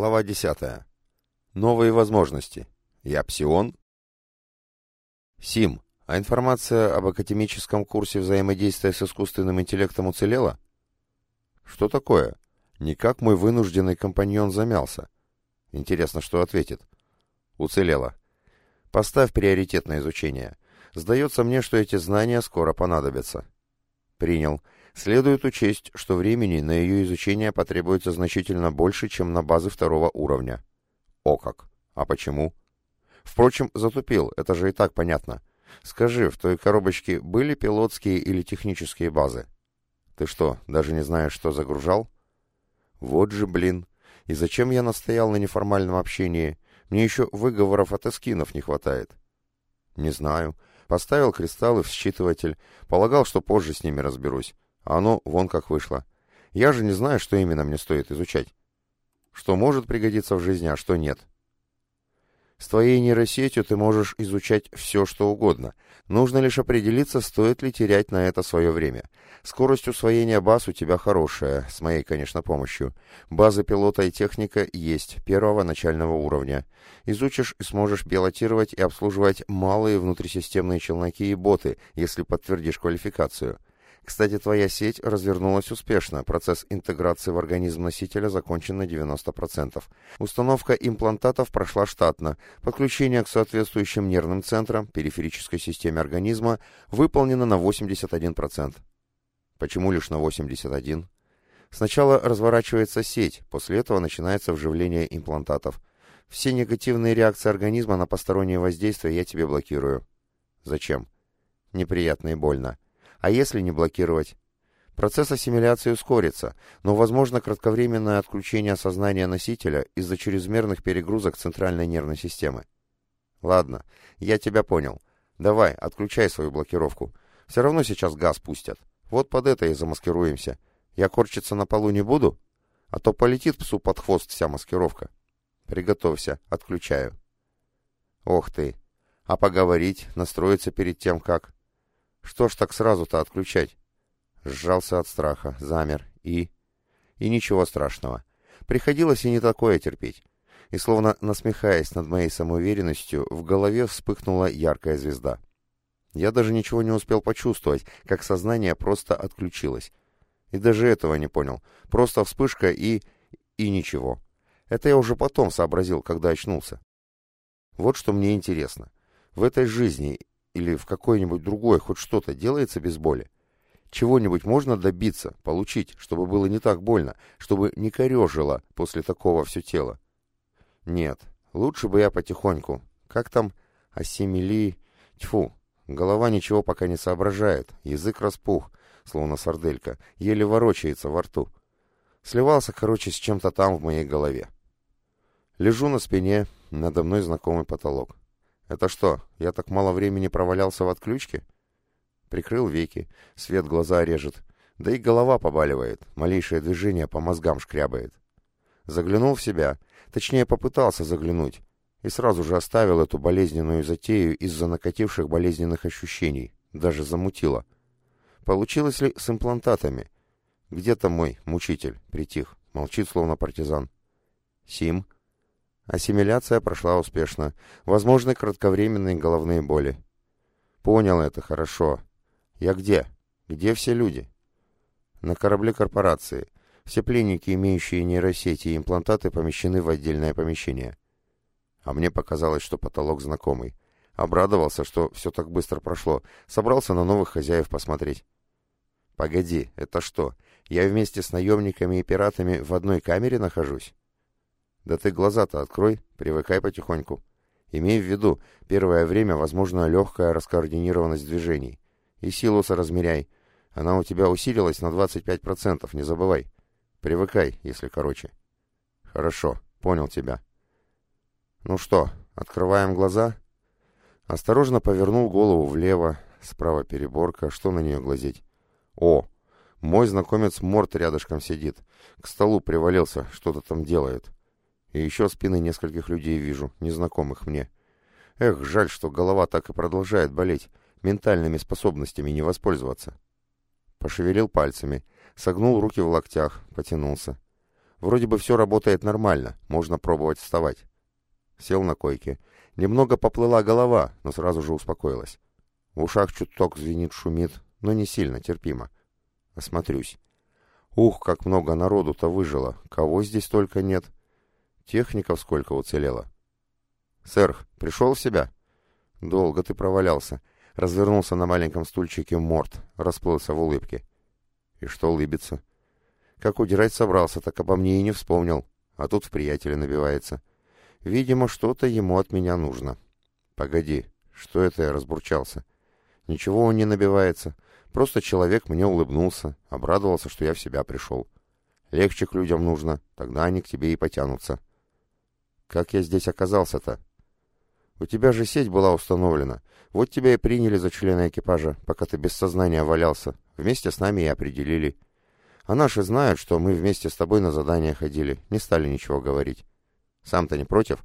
Глава 10. Новые возможности. Я псион? Сим, а информация об академическом курсе взаимодействия с искусственным интеллектом уцелела? Что такое? Никак мой вынужденный компаньон замялся. Интересно, что ответит. Уцелела. Поставь приоритет на изучение. Сдается мне, что эти знания скоро понадобятся. Принял. Следует учесть, что времени на ее изучение потребуется значительно больше, чем на базы второго уровня. О как! А почему? Впрочем, затупил, это же и так понятно. Скажи, в той коробочке были пилотские или технические базы? Ты что, даже не знаешь, что загружал? Вот же, блин. И зачем я настоял на неформальном общении? Мне еще выговоров от эскинов не хватает. Не знаю. Поставил кристаллы в считыватель. Полагал, что позже с ними разберусь. А оно вон как вышло. Я же не знаю, что именно мне стоит изучать. Что может пригодиться в жизни, а что нет. С твоей нейросетью ты можешь изучать все, что угодно. Нужно лишь определиться, стоит ли терять на это свое время. Скорость усвоения баз у тебя хорошая, с моей, конечно, помощью. Базы пилота и техника есть, первого начального уровня. Изучишь и сможешь пилотировать и обслуживать малые внутрисистемные челноки и боты, если подтвердишь квалификацию. Кстати, твоя сеть развернулась успешно, процесс интеграции в организм носителя закончен на 90%. Установка имплантатов прошла штатно, подключение к соответствующим нервным центрам, периферической системе организма выполнено на 81%. Почему лишь на 81%? Сначала разворачивается сеть, после этого начинается вживление имплантатов. Все негативные реакции организма на постороннее воздействие я тебе блокирую. Зачем? Неприятно и больно. А если не блокировать? Процесс ассимиляции ускорится, но возможно кратковременное отключение сознания носителя из-за чрезмерных перегрузок центральной нервной системы. Ладно, я тебя понял. Давай, отключай свою блокировку. Все равно сейчас газ пустят. Вот под это и замаскируемся. Я корчиться на полу не буду, а то полетит псу под хвост вся маскировка. Приготовься, отключаю. Ох ты. А поговорить, настроиться перед тем как... Что ж так сразу-то отключать? Сжался от страха, замер и... И ничего страшного. Приходилось и не такое терпеть. И словно насмехаясь над моей самоуверенностью, в голове вспыхнула яркая звезда. Я даже ничего не успел почувствовать, как сознание просто отключилось. И даже этого не понял. Просто вспышка и... и ничего. Это я уже потом сообразил, когда очнулся. Вот что мне интересно. В этой жизни или в какой-нибудь другой хоть что-то делается без боли? Чего-нибудь можно добиться, получить, чтобы было не так больно, чтобы не корежило после такого все тело? Нет, лучше бы я потихоньку. Как там? Асимили... Тьфу, голова ничего пока не соображает, язык распух, словно сарделька, еле ворочается во рту. Сливался, короче, с чем-то там в моей голове. Лежу на спине, надо мной знакомый потолок. «Это что, я так мало времени провалялся в отключке?» Прикрыл веки, свет глаза режет, да и голова побаливает, малейшее движение по мозгам шкрябает. Заглянул в себя, точнее попытался заглянуть, и сразу же оставил эту болезненную затею из-за накативших болезненных ощущений, даже замутило. Получилось ли с имплантатами? Где-то мой мучитель притих, молчит словно партизан. «Сим», Ассимиляция прошла успешно. Возможны кратковременные головные боли. Понял это хорошо. Я где? Где все люди? На корабле корпорации. Все пленники, имеющие нейросети и имплантаты, помещены в отдельное помещение. А мне показалось, что потолок знакомый. Обрадовался, что все так быстро прошло. Собрался на новых хозяев посмотреть. Погоди, это что? Я вместе с наемниками и пиратами в одной камере нахожусь? Да ты глаза-то открой, привыкай потихоньку. Имей в виду, первое время возможна легкая раскоординированность движений. И силу соразмеряй. Она у тебя усилилась на 25%, не забывай. Привыкай, если короче. Хорошо, понял тебя. Ну что, открываем глаза? Осторожно повернул голову влево, справа переборка, что на нее глазеть? О, мой знакомец Морт рядышком сидит. К столу привалился, что-то там делает. И еще спины нескольких людей вижу, незнакомых мне. Эх, жаль, что голова так и продолжает болеть. Ментальными способностями не воспользоваться. Пошевелил пальцами, согнул руки в локтях, потянулся. Вроде бы все работает нормально, можно пробовать вставать. Сел на койке. Немного поплыла голова, но сразу же успокоилась. В ушах чуток звенит, шумит, но не сильно, терпимо. Осмотрюсь. Ух, как много народу-то выжило. Кого здесь только нет. Техников сколько уцелело. Сэр, пришел в себя? Долго ты провалялся. Развернулся на маленьком стульчике морд, расплылся в улыбке. И что улыбится? Как удирать собрался, так обо мне и не вспомнил. А тут в приятеля набивается. Видимо, что-то ему от меня нужно. Погоди, что это я разбурчался? Ничего он не набивается. Просто человек мне улыбнулся, обрадовался, что я в себя пришел. Легче к людям нужно, тогда они к тебе и потянутся. Как я здесь оказался-то? У тебя же сеть была установлена. Вот тебя и приняли за члена экипажа, пока ты без сознания валялся. Вместе с нами и определили. А наши знают, что мы вместе с тобой на задание ходили, не стали ничего говорить. Сам-то не против?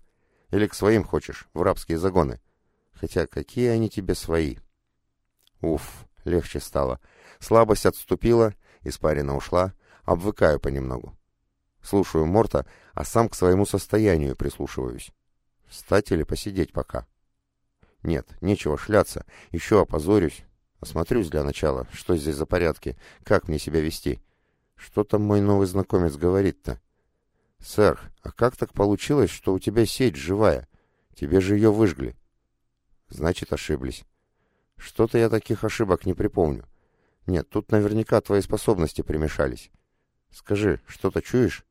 Или к своим хочешь, в рабские загоны? Хотя какие они тебе свои? Уф, легче стало. Слабость отступила, испарина ушла, обвыкаю понемногу. Слушаю Морта, а сам к своему состоянию прислушиваюсь. Встать или посидеть пока? Нет, нечего шляться, еще опозорюсь. Осмотрюсь для начала, что здесь за порядки, как мне себя вести. Что там мой новый знакомец говорит-то? «Сэр, а как так получилось, что у тебя сеть живая? Тебе же ее выжгли». «Значит, ошиблись. Что-то я таких ошибок не припомню. Нет, тут наверняка твои способности примешались. Скажи, что-то чуешь?»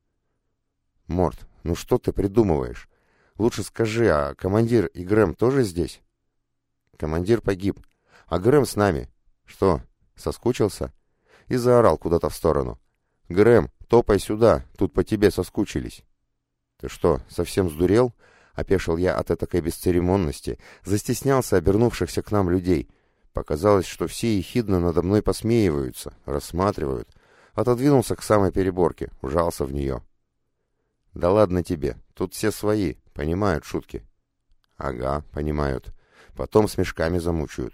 «Морт, ну что ты придумываешь? Лучше скажи, а командир и Грэм тоже здесь?» «Командир погиб, а Грэм с нами. Что, соскучился?» И заорал куда-то в сторону. «Грэм, топай сюда, тут по тебе соскучились». «Ты что, совсем сдурел?» — опешил я от этакой бесцеремонности, застеснялся обернувшихся к нам людей. Показалось, что все ехидно надо мной посмеиваются, рассматривают. Отодвинулся к самой переборке, ужался в нее. «Да ладно тебе, тут все свои, понимают шутки». «Ага, понимают. Потом с мешками замучают».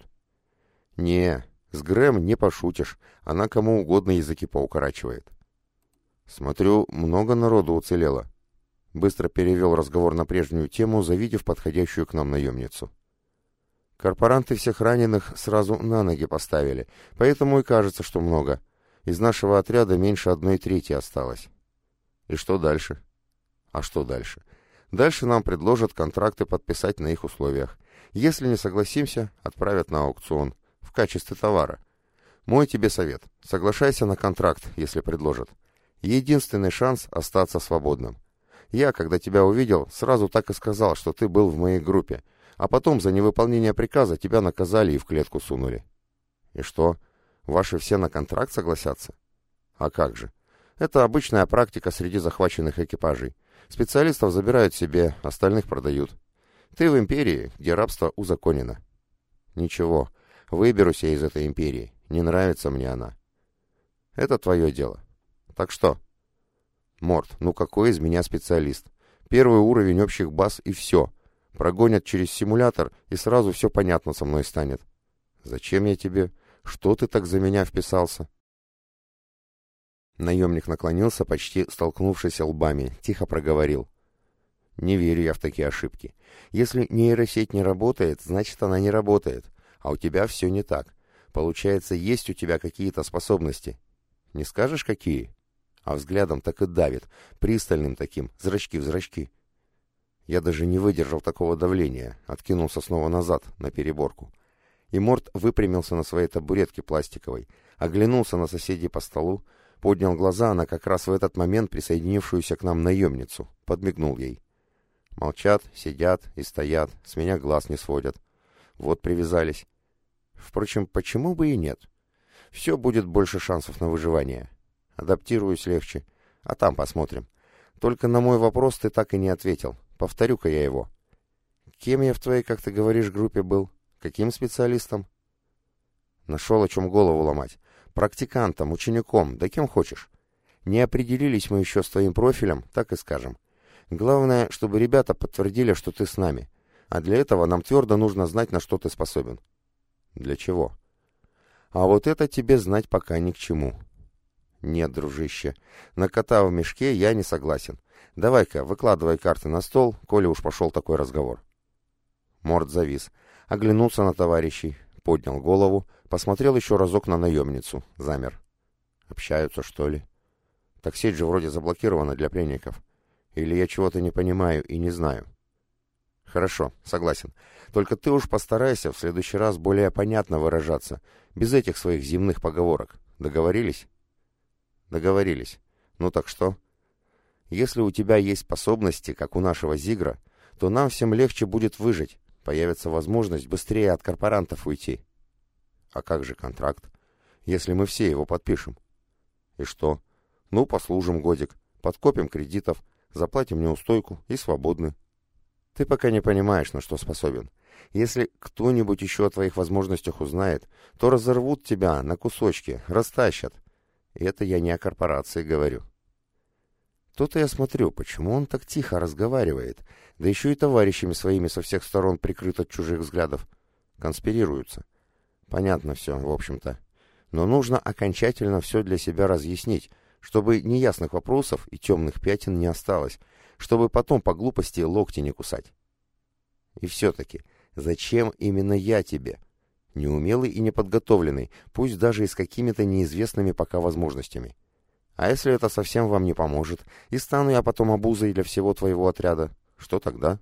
«Не, с Грэм не пошутишь, она кому угодно языки поукорачивает». «Смотрю, много народу уцелело». Быстро перевел разговор на прежнюю тему, завидев подходящую к нам наемницу. Корпоранты всех раненых сразу на ноги поставили, поэтому и кажется, что много. Из нашего отряда меньше одной трети осталось. И что дальше? А что дальше? Дальше нам предложат контракты подписать на их условиях. Если не согласимся, отправят на аукцион в качестве товара. Мой тебе совет. Соглашайся на контракт, если предложат. Единственный шанс остаться свободным. Я, когда тебя увидел, сразу так и сказал, что ты был в моей группе, а потом за невыполнение приказа тебя наказали и в клетку сунули. И что, ваши все на контракт согласятся? А как же? Это обычная практика среди захваченных экипажей. Специалистов забирают себе, остальных продают. Ты в империи, где рабство узаконено. Ничего, выберусь я из этой империи. Не нравится мне она. Это твое дело. Так что? Морт, ну какой из меня специалист? Первый уровень общих баз и все. Прогонят через симулятор, и сразу все понятно со мной станет. Зачем я тебе? Что ты так за меня вписался? Наемник наклонился, почти столкнувшись лбами, тихо проговорил. Не верю я в такие ошибки. Если нейросеть не работает, значит она не работает. А у тебя все не так. Получается, есть у тебя какие-то способности. Не скажешь, какие? а взглядом так и давит, пристальным таким, зрачки в зрачки. Я даже не выдержал такого давления, откинулся снова назад, на переборку. И Морт выпрямился на своей табуретке пластиковой, оглянулся на соседей по столу, поднял глаза на как раз в этот момент присоединившуюся к нам наемницу, подмигнул ей. Молчат, сидят и стоят, с меня глаз не сводят. Вот привязались. Впрочем, почему бы и нет? Все будет больше шансов на выживание. Адаптируюсь легче. А там посмотрим. Только на мой вопрос ты так и не ответил. Повторю-ка я его. Кем я в твоей, как ты говоришь, группе был? Каким специалистом? Нашел о чем голову ломать. Практикантом, учеником, да кем хочешь. Не определились мы еще с твоим профилем, так и скажем. Главное, чтобы ребята подтвердили, что ты с нами. А для этого нам твердо нужно знать, на что ты способен. Для чего? А вот это тебе знать пока ни к чему. Нет, дружище, на кота в мешке я не согласен. Давай-ка, выкладывай карты на стол, коли уж пошел такой разговор. Морд завис, оглянулся на товарищей, поднял голову, посмотрел еще разок на наемницу, замер. Общаются, что ли? Так сеть же вроде заблокирована для пленников. Или я чего-то не понимаю и не знаю. Хорошо, согласен. Только ты уж постарайся в следующий раз более понятно выражаться, без этих своих земных поговорок. Договорились? Договорились. Ну так что? Если у тебя есть способности, как у нашего Зигра, то нам всем легче будет выжить, появится возможность быстрее от корпорантов уйти. А как же контракт, если мы все его подпишем? И что? Ну, послужим годик, подкопим кредитов, заплатим неустойку и свободны. Ты пока не понимаешь, на что способен. Если кто-нибудь еще о твоих возможностях узнает, то разорвут тебя на кусочки, растащат. И это я не о корпорации говорю. То-то я смотрю, почему он так тихо разговаривает, да еще и товарищами своими со всех сторон прикрыт от чужих взглядов. Конспирируются. Понятно все, в общем-то. Но нужно окончательно все для себя разъяснить, чтобы неясных вопросов и темных пятен не осталось, чтобы потом по глупости локти не кусать. И все-таки, зачем именно я тебе? Неумелый и неподготовленный, пусть даже и с какими-то неизвестными пока возможностями. А если это совсем вам не поможет, и стану я потом обузой для всего твоего отряда, что тогда?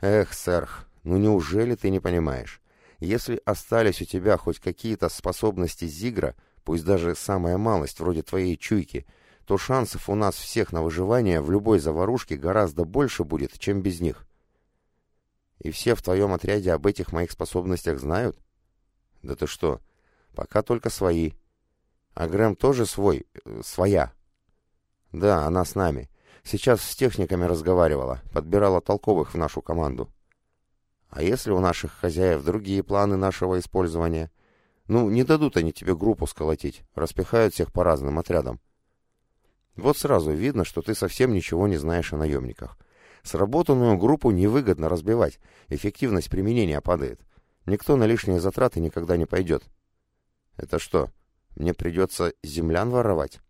Эх, сэрх, ну неужели ты не понимаешь? Если остались у тебя хоть какие-то способности Зигра, пусть даже самая малость, вроде твоей чуйки, то шансов у нас всех на выживание в любой заварушке гораздо больше будет, чем без них. И все в твоем отряде об этих моих способностях знают? Да ты что, пока только свои. А Грэм тоже свой, э, своя. Да, она с нами. Сейчас с техниками разговаривала, подбирала толковых в нашу команду. А если у наших хозяев другие планы нашего использования? Ну, не дадут они тебе группу сколотить, распихают всех по разным отрядам. Вот сразу видно, что ты совсем ничего не знаешь о наемниках. Сработанную группу невыгодно разбивать, эффективность применения падает. Никто на лишние затраты никогда не пойдет. Это что, мне придется землян воровать?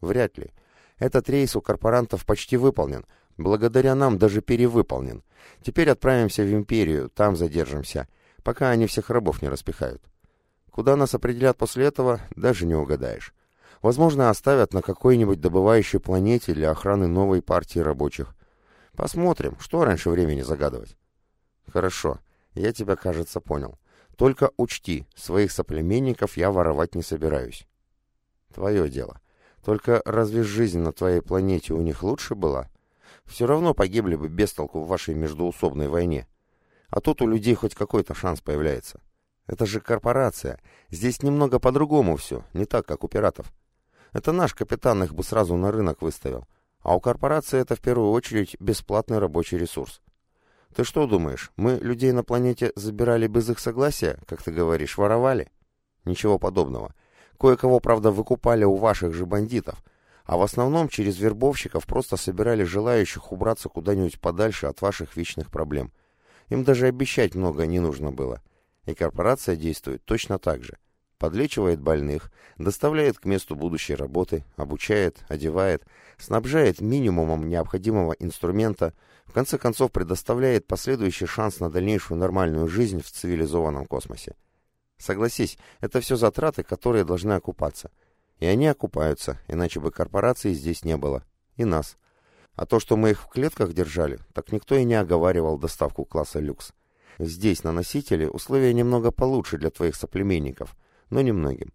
Вряд ли. Этот рейс у корпорантов почти выполнен, благодаря нам даже перевыполнен. Теперь отправимся в Империю, там задержимся, пока они всех рабов не распихают. Куда нас определят после этого, даже не угадаешь. Возможно, оставят на какой-нибудь добывающей планете для охраны новой партии рабочих. Посмотрим, что раньше времени загадывать. Хорошо, я тебя, кажется, понял. Только учти, своих соплеменников я воровать не собираюсь. Твое дело. Только разве жизнь на твоей планете у них лучше была? Все равно погибли бы без толку в вашей междуусобной войне. А тут у людей хоть какой-то шанс появляется. Это же корпорация. Здесь немного по-другому все, не так, как у пиратов. Это наш капитан их бы сразу на рынок выставил. А у корпорации это в первую очередь бесплатный рабочий ресурс. Ты что думаешь, мы людей на планете забирали без их согласия, как ты говоришь, воровали? Ничего подобного. Кое-кого, правда, выкупали у ваших же бандитов, а в основном через вербовщиков просто собирали желающих убраться куда-нибудь подальше от ваших вечных проблем. Им даже обещать много не нужно было. И корпорация действует точно так же. Подлечивает больных, доставляет к месту будущей работы, обучает, одевает, снабжает минимумом необходимого инструмента, в конце концов предоставляет последующий шанс на дальнейшую нормальную жизнь в цивилизованном космосе. Согласись, это все затраты, которые должны окупаться. И они окупаются, иначе бы корпорации здесь не было. И нас. А то, что мы их в клетках держали, так никто и не оговаривал доставку класса люкс. Здесь, на носителе, условия немного получше для твоих соплеменников, но немногим.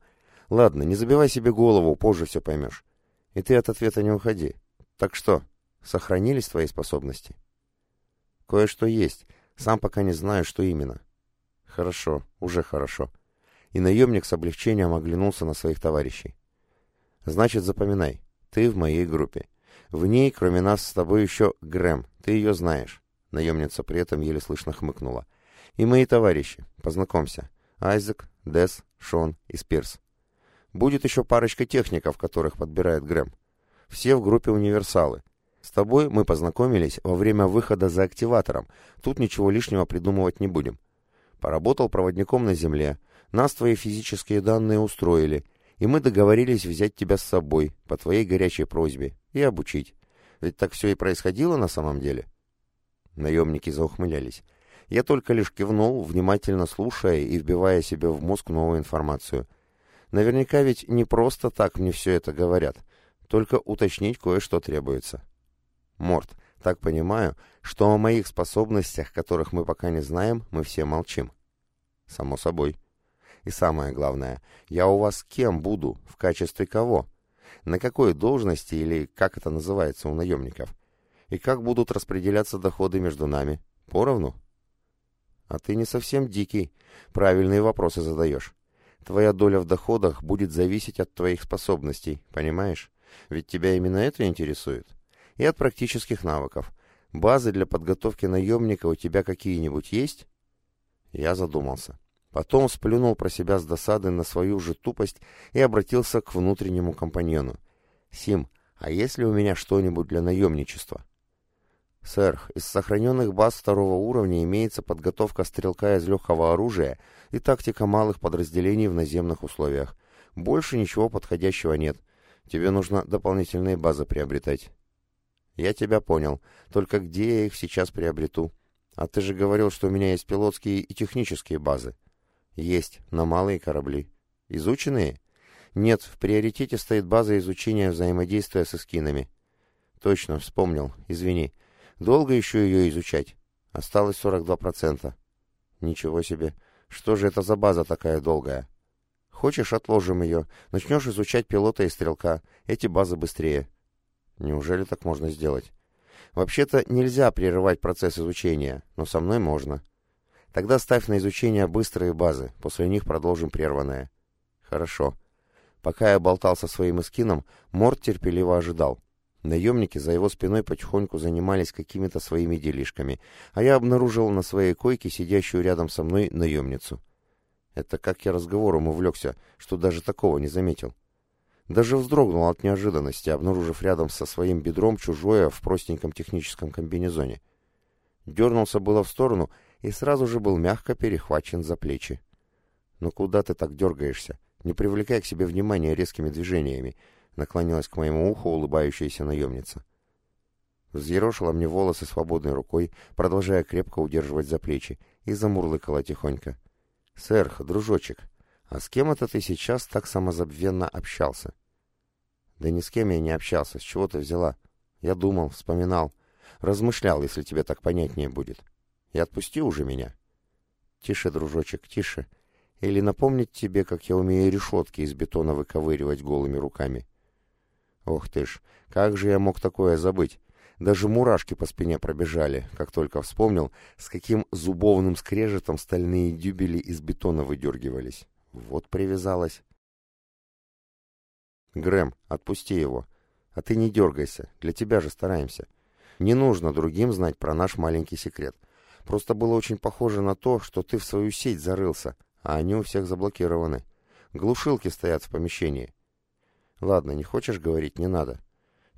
Ладно, не забивай себе голову, позже все поймешь. И ты от ответа не уходи. Так что, сохранились твои способности? Кое-что есть, сам пока не знаю, что именно. Хорошо, уже хорошо. И наемник с облегчением оглянулся на своих товарищей. Значит, запоминай, ты в моей группе. В ней, кроме нас с тобой, еще Грэм, ты ее знаешь. Наемница при этом еле слышно хмыкнула. «И мои товарищи. Познакомься. Айзек, Дес, Шон и Спирс. Будет еще парочка техников, которых подбирает Грэм. Все в группе универсалы. С тобой мы познакомились во время выхода за активатором. Тут ничего лишнего придумывать не будем. Поработал проводником на Земле. Нас твои физические данные устроили. И мы договорились взять тебя с собой, по твоей горячей просьбе, и обучить. Ведь так все и происходило на самом деле?» Наемники заухмылялись. Я только лишь кивнул, внимательно слушая и вбивая себе в мозг новую информацию. Наверняка ведь не просто так мне все это говорят, только уточнить кое-что требуется. Морт, так понимаю, что о моих способностях, которых мы пока не знаем, мы все молчим. Само собой. И самое главное, я у вас кем буду, в качестве кого? На какой должности или как это называется у наемников? И как будут распределяться доходы между нами? Поровну? А ты не совсем дикий. Правильные вопросы задаешь. Твоя доля в доходах будет зависеть от твоих способностей, понимаешь? Ведь тебя именно это интересует. И от практических навыков. Базы для подготовки наемника у тебя какие-нибудь есть? Я задумался. Потом сплюнул про себя с досады на свою же тупость и обратился к внутреннему компаньону. «Сим, а есть ли у меня что-нибудь для наемничества?» «Сэр, из сохраненных баз второго уровня имеется подготовка стрелка из легкого оружия и тактика малых подразделений в наземных условиях. Больше ничего подходящего нет. Тебе нужно дополнительные базы приобретать». «Я тебя понял. Только где я их сейчас приобрету? А ты же говорил, что у меня есть пилотские и технические базы». «Есть, на малые корабли». «Изученные?» «Нет, в приоритете стоит база изучения взаимодействия с эскинами». «Точно, вспомнил. Извини». Долго еще ее изучать? Осталось 42%. Ничего себе. Что же это за база такая долгая? Хочешь, отложим ее. Начнешь изучать пилота и стрелка. Эти базы быстрее. Неужели так можно сделать? Вообще-то нельзя прерывать процесс изучения, но со мной можно. Тогда ставь на изучение быстрые базы, после них продолжим прерванное. Хорошо. Пока я болтал со своим эскином, Морт терпеливо ожидал. Наемники за его спиной потихоньку занимались какими-то своими делишками, а я обнаружил на своей койке сидящую рядом со мной наемницу. Это как я разговором увлекся, что даже такого не заметил. Даже вздрогнул от неожиданности, обнаружив рядом со своим бедром чужое в простеньком техническом комбинезоне. Дернулся было в сторону и сразу же был мягко перехвачен за плечи. «Ну куда ты так дергаешься? Не привлекай к себе внимания резкими движениями наклонилась к моему уху улыбающаяся наемница. Взъерошила мне волосы свободной рукой, продолжая крепко удерживать за плечи, и замурлыкала тихонько. «Сэр, дружочек, а с кем это ты сейчас так самозабвенно общался?» «Да ни с кем я не общался. С чего ты взяла?» «Я думал, вспоминал, размышлял, если тебе так понятнее будет. И отпусти уже меня». «Тише, дружочек, тише. Или напомнить тебе, как я умею решетки из бетона выковыривать голыми руками?» Ох ты ж, как же я мог такое забыть? Даже мурашки по спине пробежали, как только вспомнил, с каким зубовным скрежетом стальные дюбели из бетона выдергивались. Вот привязалась. Грэм, отпусти его. А ты не дергайся, для тебя же стараемся. Не нужно другим знать про наш маленький секрет. Просто было очень похоже на то, что ты в свою сеть зарылся, а они у всех заблокированы. Глушилки стоят в помещении. Ладно, не хочешь говорить, не надо.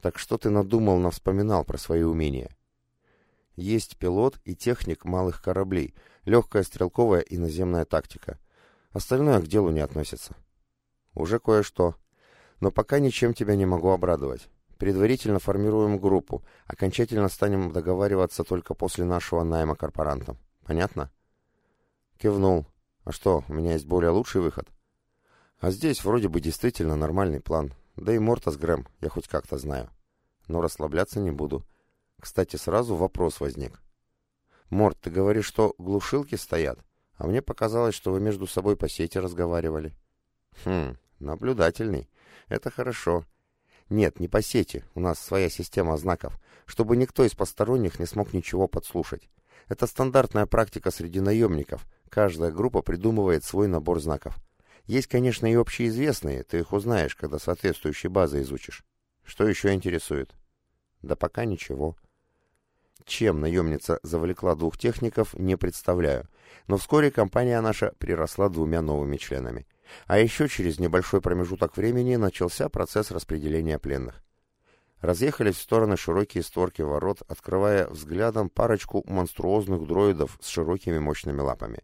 Так что ты надумал, навспоминал про свои умения? Есть пилот и техник малых кораблей, легкая стрелковая и наземная тактика. Остальное к делу не относится. Уже кое-что. Но пока ничем тебя не могу обрадовать. Предварительно формируем группу, окончательно станем договариваться только после нашего найма корпорантом. Понятно? Кивнул. А что, у меня есть более лучший выход? А здесь вроде бы действительно нормальный план. Да и Мортас Грэм я хоть как-то знаю. Но расслабляться не буду. Кстати, сразу вопрос возник. Морт, ты говоришь, что глушилки стоят, а мне показалось, что вы между собой по сети разговаривали. Хм, наблюдательный. Это хорошо. Нет, не по сети, у нас своя система знаков, чтобы никто из посторонних не смог ничего подслушать. Это стандартная практика среди наемников. Каждая группа придумывает свой набор знаков. Есть, конечно, и общеизвестные, ты их узнаешь, когда соответствующие базы изучишь. Что еще интересует? Да пока ничего. Чем наемница завлекла двух техников, не представляю. Но вскоре компания наша приросла двумя новыми членами. А еще через небольшой промежуток времени начался процесс распределения пленных. Разъехались в стороны широкие створки ворот, открывая взглядом парочку монструозных дроидов с широкими мощными лапами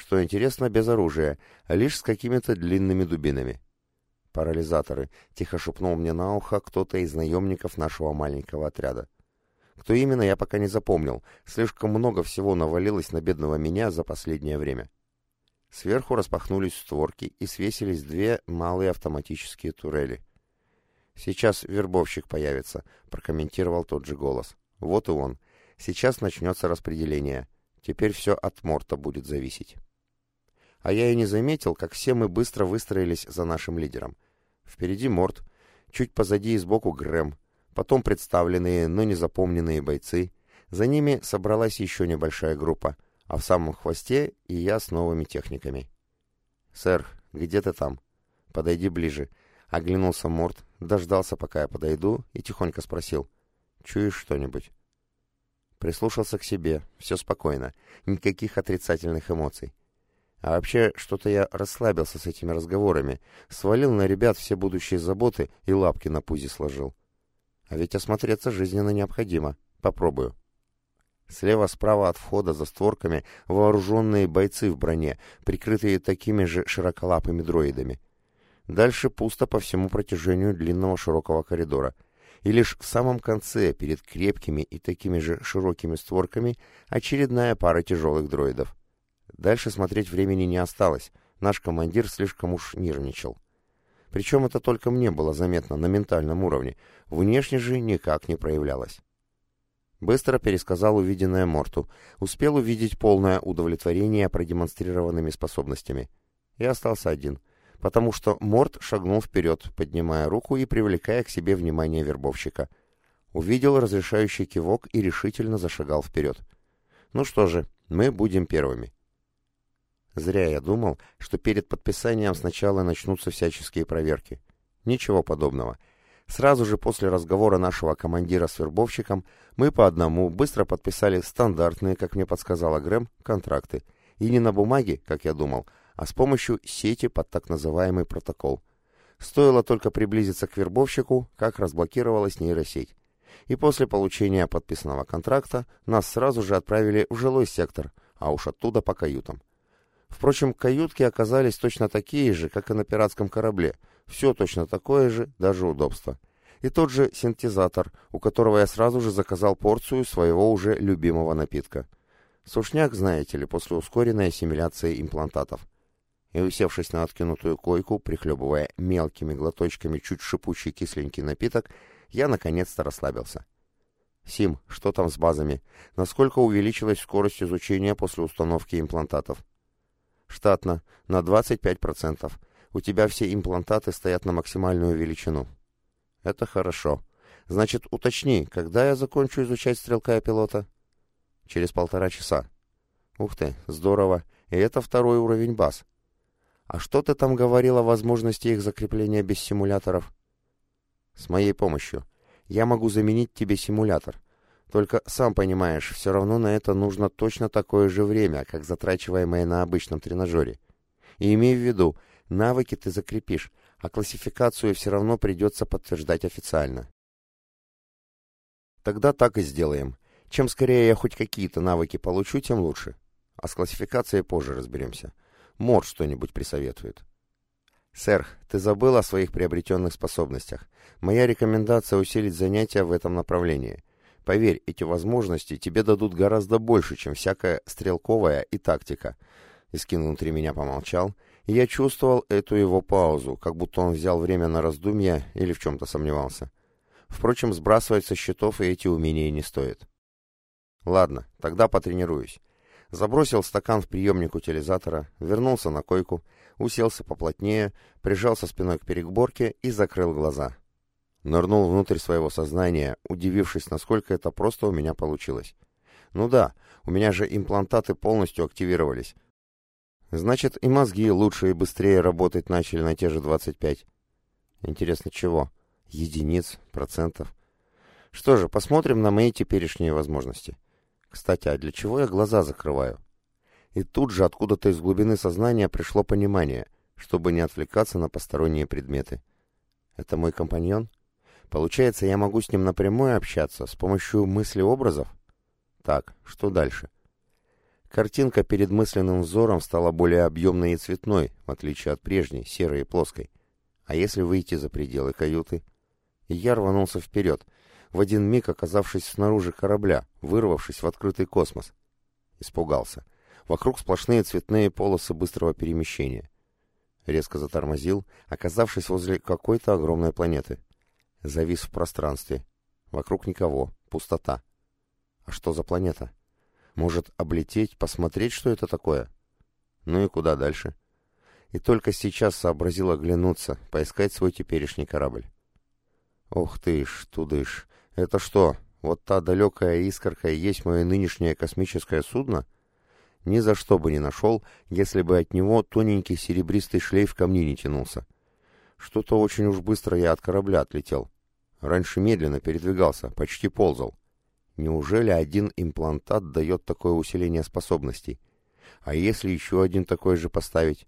что интересно, без оружия, а лишь с какими-то длинными дубинами. «Парализаторы», — тихо шепнул мне на ухо кто-то из наемников нашего маленького отряда. Кто именно, я пока не запомнил. Слишком много всего навалилось на бедного меня за последнее время. Сверху распахнулись створки и свесились две малые автоматические турели. «Сейчас вербовщик появится», — прокомментировал тот же голос. «Вот и он. Сейчас начнется распределение. Теперь все от Морта будет зависеть». А я и не заметил, как все мы быстро выстроились за нашим лидером. Впереди Морт, чуть позади и сбоку Грэм, потом представленные, но не запомненные бойцы. За ними собралась еще небольшая группа, а в самом хвосте и я с новыми техниками. «Сэр, где ты там?» «Подойди ближе». Оглянулся Морт, дождался, пока я подойду, и тихонько спросил. «Чуешь что-нибудь?» Прислушался к себе, все спокойно, никаких отрицательных эмоций. А вообще, что-то я расслабился с этими разговорами, свалил на ребят все будущие заботы и лапки на пузе сложил. А ведь осмотреться жизненно необходимо. Попробую. Слева-справа от входа за створками вооруженные бойцы в броне, прикрытые такими же широколапыми дроидами. Дальше пусто по всему протяжению длинного широкого коридора. И лишь в самом конце, перед крепкими и такими же широкими створками, очередная пара тяжелых дроидов. Дальше смотреть времени не осталось, наш командир слишком уж нервничал. Причем это только мне было заметно на ментальном уровне, внешне же никак не проявлялось. Быстро пересказал увиденное Морту, успел увидеть полное удовлетворение продемонстрированными способностями. И остался один, потому что Морт шагнул вперед, поднимая руку и привлекая к себе внимание вербовщика. Увидел разрешающий кивок и решительно зашагал вперед. Ну что же, мы будем первыми. Зря я думал, что перед подписанием сначала начнутся всяческие проверки. Ничего подобного. Сразу же после разговора нашего командира с вербовщиком мы по одному быстро подписали стандартные, как мне подсказала Грэм, контракты. И не на бумаге, как я думал, а с помощью сети под так называемый протокол. Стоило только приблизиться к вербовщику, как разблокировалась нейросеть. И после получения подписанного контракта нас сразу же отправили в жилой сектор, а уж оттуда по каютам. Впрочем, каютки оказались точно такие же, как и на пиратском корабле. Все точно такое же, даже удобство. И тот же синтезатор, у которого я сразу же заказал порцию своего уже любимого напитка. Сушняк, знаете ли, после ускоренной ассимиляции имплантатов. И усевшись на откинутую койку, прихлебывая мелкими глоточками чуть шипучий кисленький напиток, я наконец-то расслабился. «Сим, что там с базами? Насколько увеличилась скорость изучения после установки имплантатов?» Штатно, на 25%. У тебя все имплантаты стоят на максимальную величину. Это хорошо. Значит, уточни, когда я закончу изучать стрелка и пилота? Через полтора часа. Ух ты, здорово. И это второй уровень баз. А что ты там говорил о возможности их закрепления без симуляторов? С моей помощью. Я могу заменить тебе симулятор. Только, сам понимаешь, все равно на это нужно точно такое же время, как затрачиваемое на обычном тренажере. И имей в виду, навыки ты закрепишь, а классификацию все равно придется подтверждать официально. Тогда так и сделаем. Чем скорее я хоть какие-то навыки получу, тем лучше. А с классификацией позже разберемся. Мор что-нибудь присоветует. Сэр, ты забыл о своих приобретенных способностях. Моя рекомендация усилить занятия в этом направлении. Поверь, эти возможности тебе дадут гораздо больше, чем всякая стрелковая и тактика. Искин внутри меня помолчал, и я чувствовал эту его паузу, как будто он взял время на раздумья или в чем-то сомневался. Впрочем, сбрасывать со счетов и эти умения не стоит. Ладно, тогда потренируюсь. Забросил стакан в приемник утилизатора, вернулся на койку, уселся поплотнее, прижался спиной к переборке и закрыл глаза. Нырнул внутрь своего сознания, удивившись, насколько это просто у меня получилось. Ну да, у меня же имплантаты полностью активировались. Значит, и мозги лучше и быстрее работать начали на те же 25. Интересно, чего? Единиц, процентов? Что же, посмотрим на мои теперешние возможности. Кстати, а для чего я глаза закрываю? И тут же откуда-то из глубины сознания пришло понимание, чтобы не отвлекаться на посторонние предметы. Это мой компаньон? Получается, я могу с ним напрямую общаться с помощью мысли-образов? Так, что дальше? Картинка перед мысленным взором стала более объемной и цветной, в отличие от прежней, серой и плоской. А если выйти за пределы каюты? Я рванулся вперед, в один миг оказавшись снаружи корабля, вырвавшись в открытый космос. Испугался. Вокруг сплошные цветные полосы быстрого перемещения. Резко затормозил, оказавшись возле какой-то огромной планеты. Завис в пространстве. Вокруг никого, пустота. А что за планета? Может, облететь, посмотреть, что это такое? Ну и куда дальше? И только сейчас сообразил оглянуться, поискать свой теперешний корабль. Ох ты ж, тудыш, это что, вот та далекая искорка и есть мое нынешнее космическое судно? Ни за что бы не нашел, если бы от него тоненький серебристый шлейф ко мне не тянулся. Что-то очень уж быстро я от корабля отлетел. Раньше медленно передвигался, почти ползал. Неужели один имплантат дает такое усиление способностей? А если еще один такой же поставить?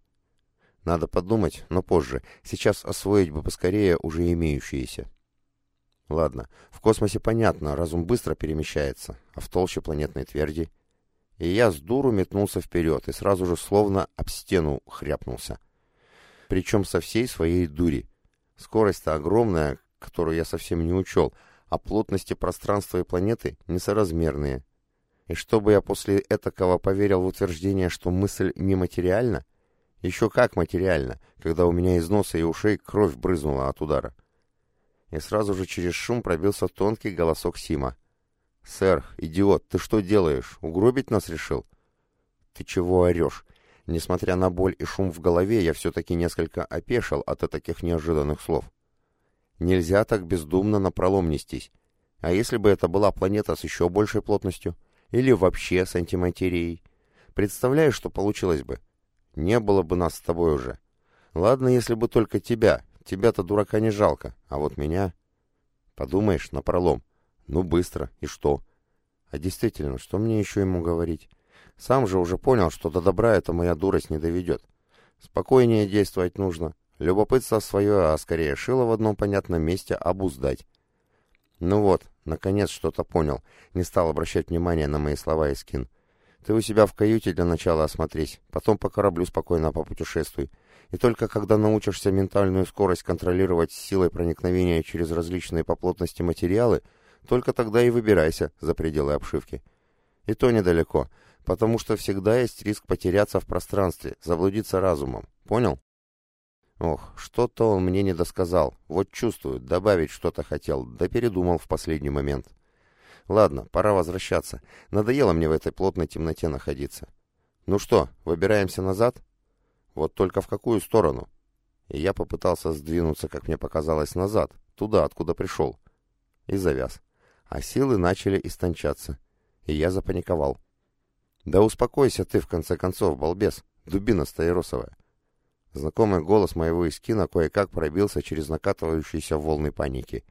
Надо подумать, но позже. Сейчас освоить бы поскорее уже имеющиеся. Ладно, в космосе понятно, разум быстро перемещается, а в толще планетной тверди... И я с дуру метнулся вперед и сразу же словно об стену хряпнулся. Причем со всей своей дури. Скорость-то огромная, которую я совсем не учел, а плотности пространства и планеты несоразмерные. И чтобы я после этакого поверил в утверждение, что мысль нематериальна? Еще как материальна, когда у меня из носа и ушей кровь брызнула от удара. И сразу же через шум пробился тонкий голосок Сима. «Сэр, идиот, ты что делаешь? Угробить нас решил?» «Ты чего орешь?» Несмотря на боль и шум в голове, я все-таки несколько опешил от таких неожиданных слов. Нельзя так бездумно напролом нестись. А если бы это была планета с еще большей плотностью? Или вообще с антиматерией? Представляешь, что получилось бы? Не было бы нас с тобой уже. Ладно, если бы только тебя. Тебя-то дурака не жалко. А вот меня... Подумаешь, напролом. Ну, быстро. И что? А действительно, что мне еще ему говорить? Сам же уже понял, что до добра эта моя дурость не доведет. Спокойнее действовать нужно. Любопытство свое, а скорее шило в одном понятном месте обуздать. Ну вот, наконец что-то понял. Не стал обращать внимания на мои слова и скин. Ты у себя в каюте для начала осмотрись, потом по кораблю спокойно попутешествуй. И только когда научишься ментальную скорость контролировать силой проникновения через различные по плотности материалы, только тогда и выбирайся за пределы обшивки. И то недалеко, потому что всегда есть риск потеряться в пространстве, заблудиться разумом. Понял? Ох, что-то он мне не досказал. Вот чувствую, добавить что-то хотел, да передумал в последний момент. Ладно, пора возвращаться. Надоело мне в этой плотной темноте находиться. Ну что, выбираемся назад? Вот только в какую сторону? И я попытался сдвинуться, как мне показалось, назад, туда, откуда пришел. И завяз. А силы начали истончаться. И я запаниковал. Да успокойся ты, в конце концов, балбес, дубина стаиросовая. Знакомый голос моего искина кое-как пробился через накатывающиеся волны паники.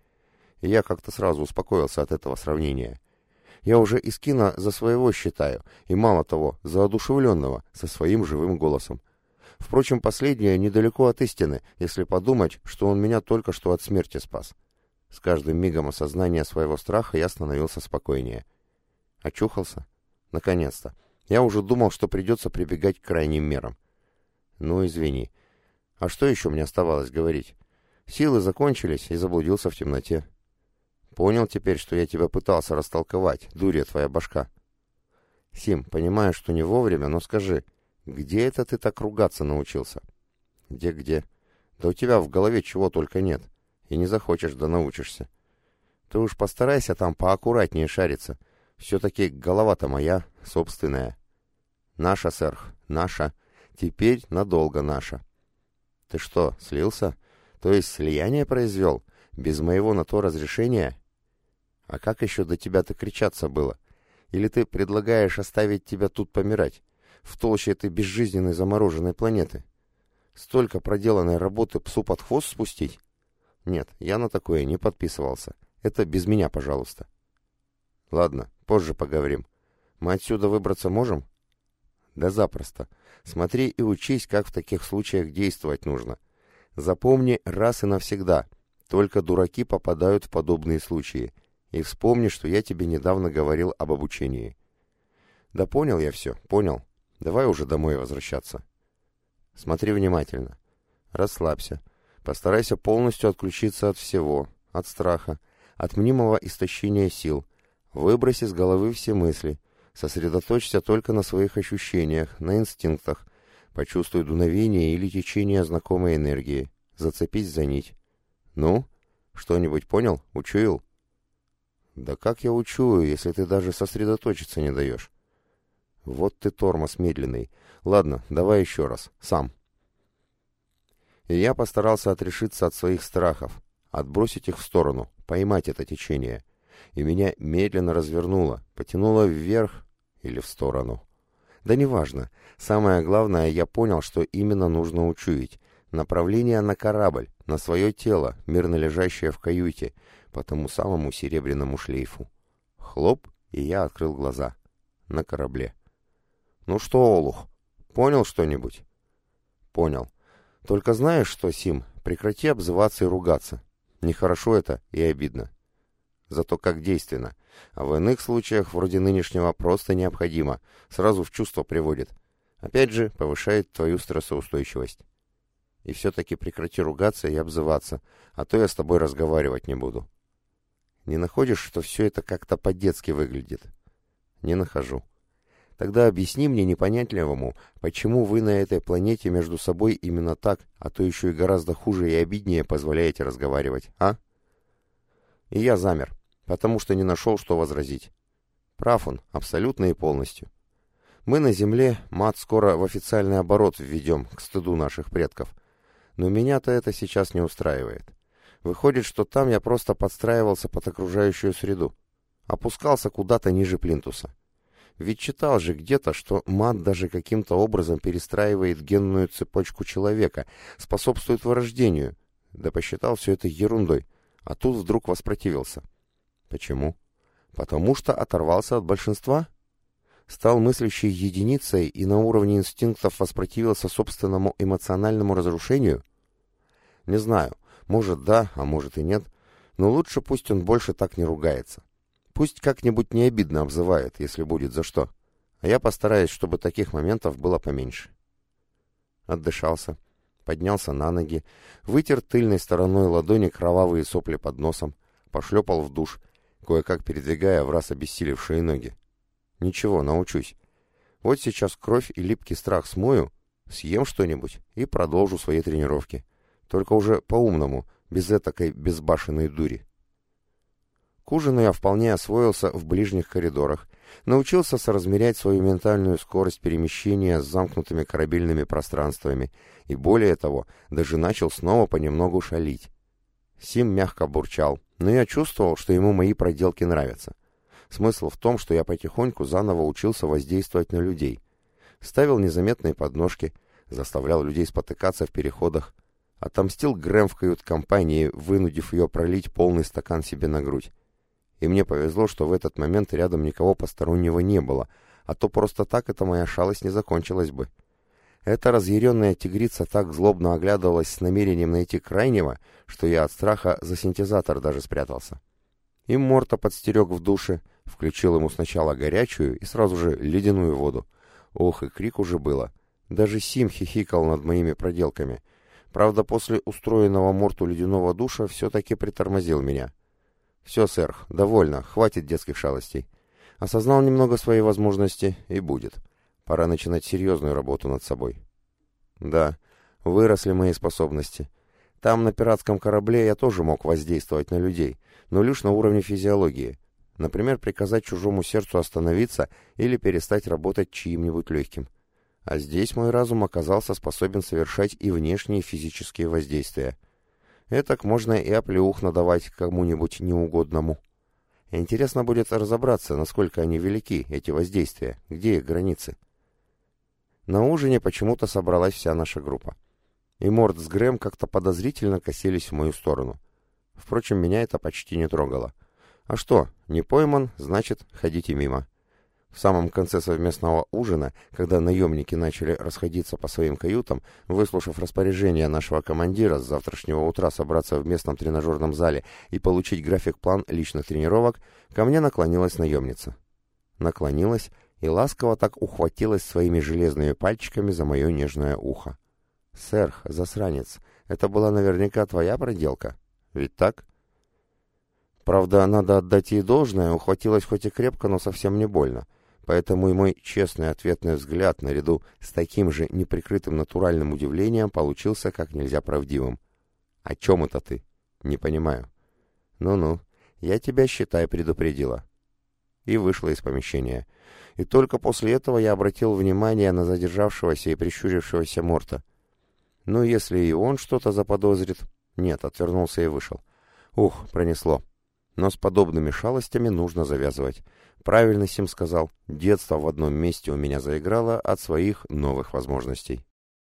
И я как-то сразу успокоился от этого сравнения. Я уже искина за своего считаю, и мало того, за одушевленного, со своим живым голосом. Впрочем, последнее недалеко от истины, если подумать, что он меня только что от смерти спас. С каждым мигом осознания своего страха я становился спокойнее. Очухался? Наконец-то. Я уже думал, что придется прибегать к крайним мерам. Ну, извини. А что еще мне оставалось говорить? Силы закончились, и заблудился в темноте. Понял теперь, что я тебя пытался растолковать, дурья твоя башка. Сим, понимаю, что не вовремя, но скажи, где это ты так ругаться научился? Где-где? Да у тебя в голове чего только нет. И не захочешь, да научишься. Ты уж постарайся там поаккуратнее шариться. Все-таки голова-то моя, собственная. Наша, сэр, наша. Теперь надолго наша. Ты что, слился? То есть слияние произвел? Без моего на то разрешения? А как еще до тебя-то кричаться было? Или ты предлагаешь оставить тебя тут помирать? В толще этой безжизненной замороженной планеты? Столько проделанной работы псу под хвост спустить? Нет, я на такое не подписывался. Это без меня, пожалуйста. Ладно, позже поговорим. Мы отсюда выбраться можем? Да запросто. Смотри и учись, как в таких случаях действовать нужно. Запомни раз и навсегда. Только дураки попадают в подобные случаи. И вспомни, что я тебе недавно говорил об обучении. Да понял я все, понял. Давай уже домой возвращаться. Смотри внимательно. Расслабься. Постарайся полностью отключиться от всего, от страха, от мнимого истощения сил. Выброси с головы все мысли. Сосредоточься только на своих ощущениях, на инстинктах. Почувствуй дуновение или течение знакомой энергии. Зацепись за нить. Ну, что-нибудь понял? Учуял? Да как я учую, если ты даже сосредоточиться не даешь? Вот ты тормоз медленный. Ладно, давай еще раз. Сам. И я постарался отрешиться от своих страхов, отбросить их в сторону, поймать это течение. И меня медленно развернуло, потянуло вверх или в сторону. Да неважно. Самое главное, я понял, что именно нужно учуять. Направление на корабль, на свое тело, мирно лежащее в каюте, по тому самому серебряному шлейфу. Хлоп, и я открыл глаза. На корабле. «Ну что, Олух, понял что-нибудь?» «Понял. Только знаешь что, Сим, прекрати обзываться и ругаться. Нехорошо это и обидно. Зато как действенно. А в иных случаях, вроде нынешнего, просто необходимо. Сразу в чувство приводит. Опять же, повышает твою стрессоустойчивость. И все-таки прекрати ругаться и обзываться, а то я с тобой разговаривать не буду. Не находишь, что все это как-то по-детски выглядит? Не нахожу. Тогда объясни мне непонятливому, почему вы на этой планете между собой именно так, а то еще и гораздо хуже и обиднее позволяете разговаривать, а? И я замер, потому что не нашел, что возразить. Прав он, абсолютно и полностью. Мы на Земле мат скоро в официальный оборот введем, к стыду наших предков. Но меня-то это сейчас не устраивает. Выходит, что там я просто подстраивался под окружающую среду. Опускался куда-то ниже плинтуса. Ведь читал же где-то, что мат даже каким-то образом перестраивает генную цепочку человека, способствует вырождению. Да посчитал все это ерундой, а тут вдруг воспротивился. Почему? Потому что оторвался от большинства? Стал мыслящей единицей и на уровне инстинктов воспротивился собственному эмоциональному разрушению? Не знаю, может да, а может и нет, но лучше пусть он больше так не ругается. Пусть как-нибудь не обидно обзывает, если будет за что. А я постараюсь, чтобы таких моментов было поменьше. Отдышался, поднялся на ноги, вытер тыльной стороной ладони кровавые сопли под носом, пошлепал в душ, кое-как передвигая в раз обессилевшие ноги. Ничего, научусь. Вот сейчас кровь и липкий страх смою, съем что-нибудь и продолжу свои тренировки. Только уже по-умному, без этакой безбашенной дури. К ужину я вполне освоился в ближних коридорах, научился соразмерять свою ментальную скорость перемещения с замкнутыми корабельными пространствами и, более того, даже начал снова понемногу шалить. Сим мягко бурчал, но я чувствовал, что ему мои проделки нравятся. Смысл в том, что я потихоньку заново учился воздействовать на людей. Ставил незаметные подножки, заставлял людей спотыкаться в переходах, отомстил Грэм в кают-компании, вынудив ее пролить полный стакан себе на грудь. И мне повезло, что в этот момент рядом никого постороннего не было, а то просто так эта моя шалость не закончилась бы. Эта разъяренная тигрица так злобно оглядывалась с намерением найти крайнего, что я от страха за синтезатор даже спрятался. И Морта подстерег в душе, включил ему сначала горячую и сразу же ледяную воду. Ох, и крик уже было. Даже Сим хихикал над моими проделками. Правда, после устроенного Морту ледяного душа все-таки притормозил меня. «Все, сэр, довольно, хватит детских шалостей. Осознал немного свои возможности и будет. Пора начинать серьезную работу над собой». «Да, выросли мои способности. Там, на пиратском корабле, я тоже мог воздействовать на людей, но лишь на уровне физиологии. Например, приказать чужому сердцу остановиться или перестать работать чьим-нибудь легким. А здесь мой разум оказался способен совершать и внешние физические воздействия». Этак можно и оплеух надавать кому-нибудь неугодному. Интересно будет разобраться, насколько они велики, эти воздействия, где их границы. На ужине почему-то собралась вся наша группа. И Морд с Грэм как-то подозрительно косились в мою сторону. Впрочем, меня это почти не трогало. А что, не пойман, значит, ходите мимо. В самом конце совместного ужина, когда наемники начали расходиться по своим каютам, выслушав распоряжение нашего командира с завтрашнего утра собраться в местном тренажерном зале и получить график-план личных тренировок, ко мне наклонилась наемница. Наклонилась и ласково так ухватилась своими железными пальчиками за мое нежное ухо. «Сэр, засранец, Это была наверняка твоя проделка. Ведь так? Правда, надо отдать ей должное, ухватилась хоть и крепко, но совсем не больно. Поэтому и мой честный ответный взгляд наряду с таким же неприкрытым натуральным удивлением получился как нельзя правдивым. «О чем это ты?» «Не понимаю». «Ну-ну, я тебя, считай, предупредила». И вышла из помещения. И только после этого я обратил внимание на задержавшегося и прищурившегося Морта. Ну, если и он что-то заподозрит... Нет, отвернулся и вышел. Ух, пронесло. Но с подобными шалостями нужно завязывать. Правильно Сим сказал, детство в одном месте у меня заиграло от своих новых возможностей.